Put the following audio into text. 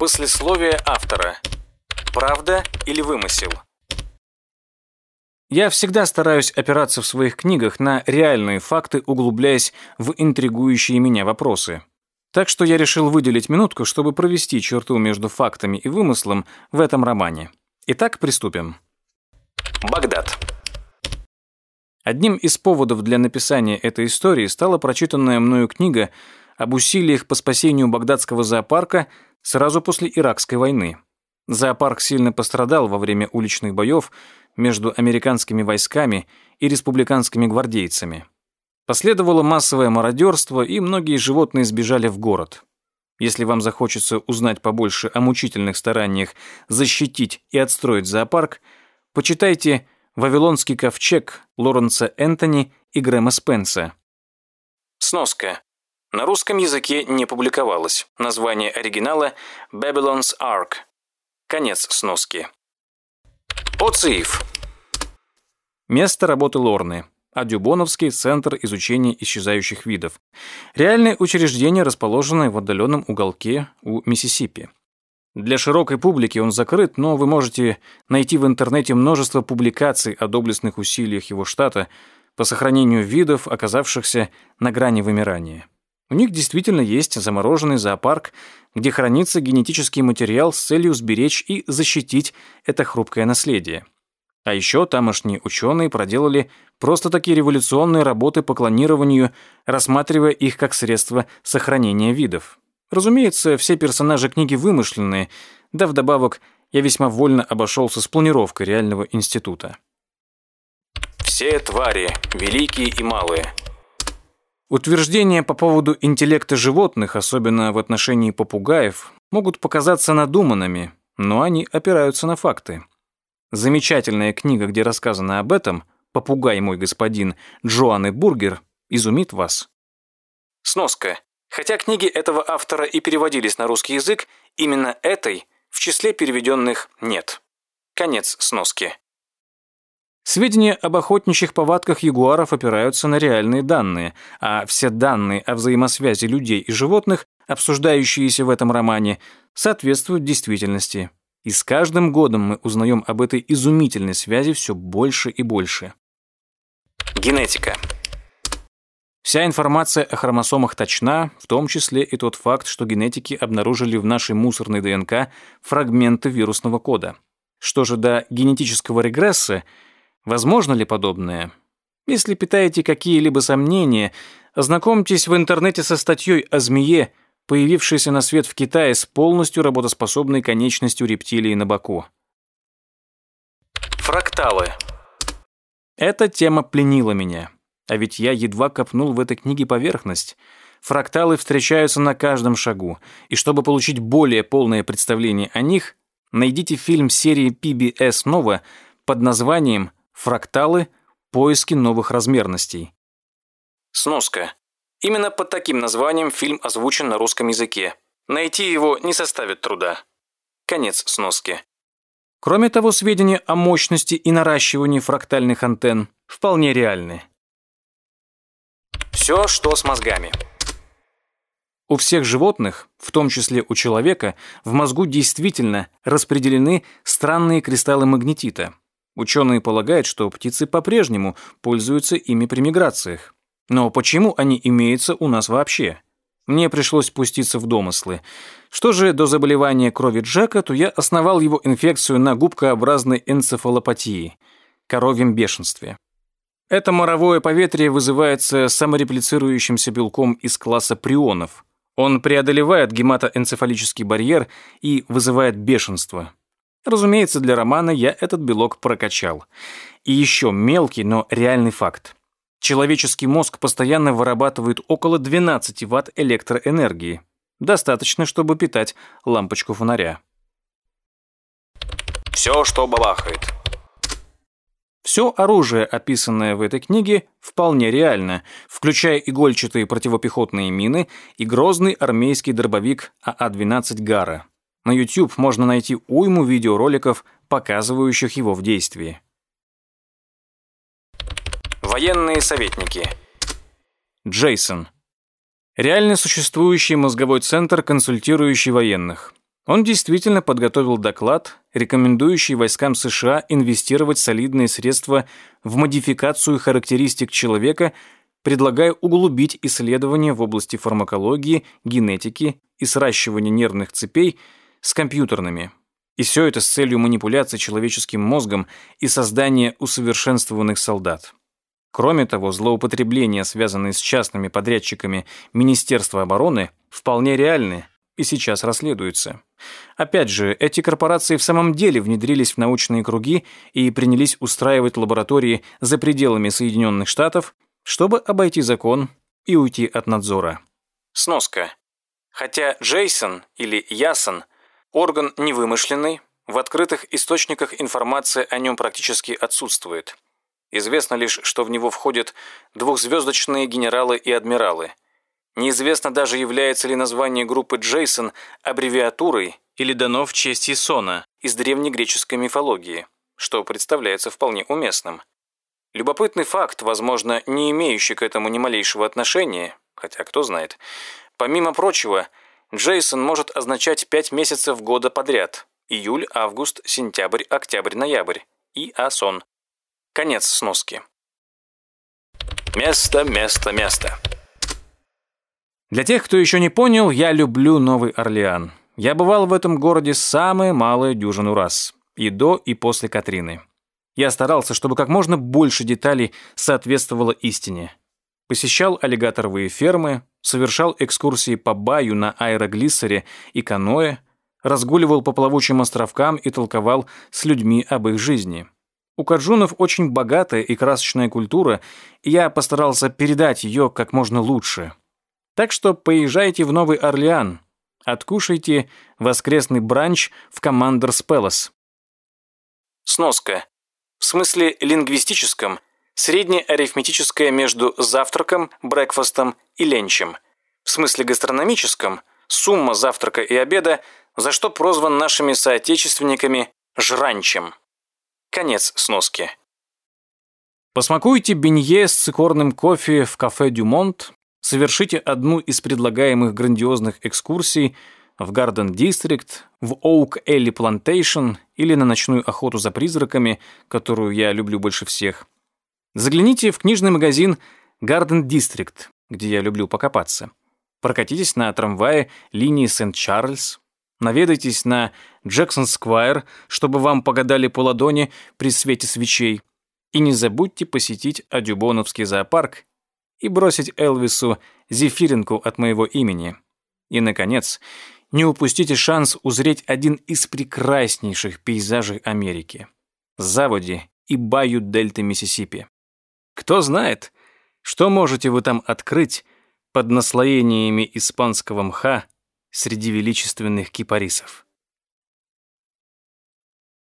Послесловие автора. Правда или вымысел? Я всегда стараюсь опираться в своих книгах на реальные факты, углубляясь в интригующие меня вопросы. Так что я решил выделить минутку, чтобы провести черту между фактами и вымыслом в этом романе. Итак, приступим. Багдад. Одним из поводов для написания этой истории стала прочитанная мною книга об усилиях по спасению багдадского зоопарка сразу после Иракской войны. Зоопарк сильно пострадал во время уличных боев между американскими войсками и республиканскими гвардейцами. Последовало массовое мародерство, и многие животные сбежали в город. Если вам захочется узнать побольше о мучительных стараниях защитить и отстроить зоопарк, почитайте «Вавилонский ковчег» Лоренса Энтони и Грэма Спенса. Сноска. На русском языке не публиковалось. Название оригинала «Babylon's Ark». Конец сноски. ОЦИФ. Место работы Лорны. Адюбоновский центр изучения исчезающих видов. Реальное учреждение, расположенное в отдаленном уголке у Миссисипи. Для широкой публики он закрыт, но вы можете найти в интернете множество публикаций о доблестных усилиях его штата по сохранению видов, оказавшихся на грани вымирания. У них действительно есть замороженный зоопарк, где хранится генетический материал с целью сберечь и защитить это хрупкое наследие. А еще тамошние ученые проделали просто такие революционные работы по клонированию, рассматривая их как средство сохранения видов. Разумеется, все персонажи книги вымышленные, да вдобавок я весьма вольно обошелся с планировкой реального института. Все твари, великие и малые, Утверждения по поводу интеллекта животных, особенно в отношении попугаев, могут показаться надуманными, но они опираются на факты. Замечательная книга, где рассказано об этом, «Попугай мой господин» Джоанны Бургер, изумит вас. Сноска. Хотя книги этого автора и переводились на русский язык, именно этой в числе переведенных нет. Конец сноски. Сведения об охотничьих повадках ягуаров опираются на реальные данные, а все данные о взаимосвязи людей и животных, обсуждающиеся в этом романе, соответствуют действительности. И с каждым годом мы узнаем об этой изумительной связи все больше и больше. Генетика. Вся информация о хромосомах точна, в том числе и тот факт, что генетики обнаружили в нашей мусорной ДНК фрагменты вирусного кода. Что же до генетического регресса – Возможно ли подобное? Если питаете какие-либо сомнения, ознакомьтесь в интернете со статьей о змее, появившейся на свет в Китае с полностью работоспособной конечностью рептилии на боку. Фракталы. Эта тема пленила меня. А ведь я едва копнул в этой книге поверхность. Фракталы встречаются на каждом шагу, и чтобы получить более полное представление о них, найдите фильм серии PBS Nova под названием Фракталы – поиски новых размерностей. Сноска. Именно под таким названием фильм озвучен на русском языке. Найти его не составит труда. Конец сноски. Кроме того, сведения о мощности и наращивании фрактальных антенн вполне реальны. Все, что с мозгами. У всех животных, в том числе у человека, в мозгу действительно распределены странные кристаллы магнетита, Ученые полагают, что птицы по-прежнему пользуются ими при миграциях. Но почему они имеются у нас вообще? Мне пришлось спуститься в домыслы. Что же до заболевания крови Джека, то я основал его инфекцию на губкообразной энцефалопатии, коровьем бешенстве. Это моровое поветрие вызывается самореплицирующимся белком из класса прионов. Он преодолевает гематоэнцефалический барьер и вызывает бешенство. Разумеется, для романа я этот белок прокачал. И еще мелкий, но реальный факт. Человеческий мозг постоянно вырабатывает около 12 Вт электроэнергии. Достаточно, чтобы питать лампочку фонаря. Все, что бабахает. Все оружие, описанное в этой книге, вполне реально, включая игольчатые противопехотные мины и грозный армейский дробовик АА-12 «Гара». На YouTube можно найти уйму видеороликов, показывающих его в действии. Военные советники. Джейсон. Реально существующий мозговой центр, консультирующий военных. Он действительно подготовил доклад, рекомендующий войскам США инвестировать солидные средства в модификацию характеристик человека, предлагая углубить исследования в области фармакологии, генетики и сращивания нервных цепей с компьютерными. И все это с целью манипуляции человеческим мозгом и создания усовершенствованных солдат. Кроме того, злоупотребления, связанные с частными подрядчиками Министерства обороны, вполне реальны и сейчас расследуются. Опять же, эти корпорации в самом деле внедрились в научные круги и принялись устраивать лаборатории за пределами Соединенных Штатов, чтобы обойти закон и уйти от надзора. Сноска. Хотя Джейсон или Ясон – орган невымышленный, в открытых источниках информация о нем практически отсутствует. Известно лишь, что в него входят двухзвездочные генералы и адмиралы. Неизвестно даже, является ли название группы Джейсон аббревиатурой или дано в честь Исона из древнегреческой мифологии, что представляется вполне уместным. Любопытный факт, возможно, не имеющий к этому ни малейшего отношения, хотя кто знает. Помимо прочего, Джейсон может означать пять месяцев года подряд – июль, август, сентябрь, октябрь, ноябрь и Асон. Конец сноски. Место, место, место. Для тех, кто еще не понял, я люблю Новый Орлеан. Я бывал в этом городе самые малые дюжину раз. И до, и после Катрины. Я старался, чтобы как можно больше деталей соответствовало истине. Посещал аллигаторовые фермы, совершал экскурсии по баю на аэроглиссере и каноэ, разгуливал по плавучим островкам и толковал с людьми об их жизни. У каджунов очень богатая и красочная культура, и я постарался передать ее как можно лучше. Так что поезжайте в Новый Орлеан, откушайте воскресный бранч в Командерс Пэлас. Сноска. В смысле лингвистическом – среднее арифметическое между завтраком, брекфастом и ленчем. В смысле гастрономическом – сумма завтрака и обеда, за что прозван нашими соотечественниками «жранчем». Конец сноски. Посмакуйте бенье с цикорным кофе в кафе «Дюмонт», совершите одну из предлагаемых грандиозных экскурсий в Гарден Дистрикт, в Оук Элли Плантейшн или на ночную охоту за призраками, которую я люблю больше всех. Загляните в книжный магазин Гарден Дистрикт, где я люблю покопаться. Прокатитесь на трамвае линии Сент-Чарльз, наведайтесь на Джексон-сквайр, чтобы вам погадали по ладони при свете свечей, и не забудьте посетить Адюбоновский зоопарк и бросить Элвису зефиринку от моего имени. И, наконец, не упустите шанс узреть один из прекраснейших пейзажей Америки – заводи и баю дельты Миссисипи. Кто знает, что можете вы там открыть под наслоениями испанского мха среди величественных кипарисов.